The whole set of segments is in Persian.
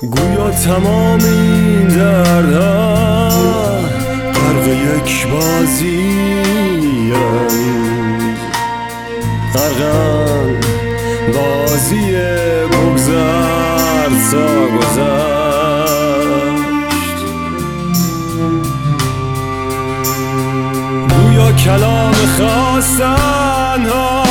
گویا تمام این دردها غرق یک بازی غرقن بازی بگذر تا گذشت. گویا کلام خواستن ها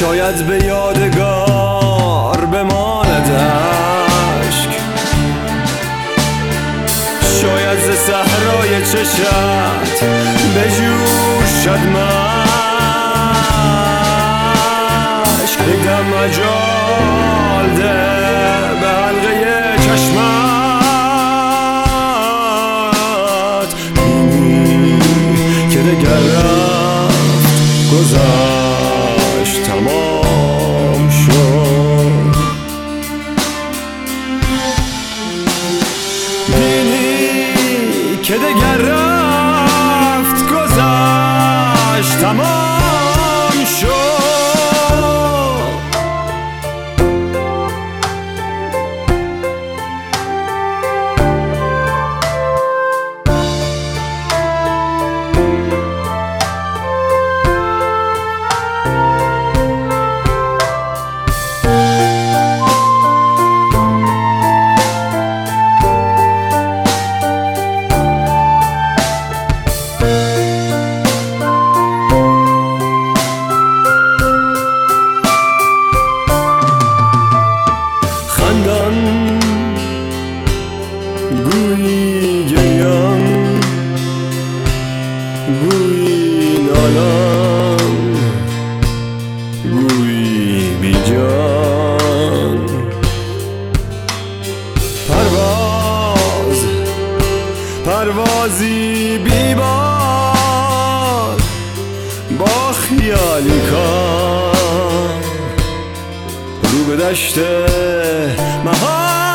شاید به یادگار بماند اشک. شاید ز صحرای چشت بجوشد مشک. دم مجال ده به حلقه چشمت. بینی که دگر رفت گذشت نالان گویی بیجان پرواز پروازی بیبار با خیالی کار. رو به دشت مهار.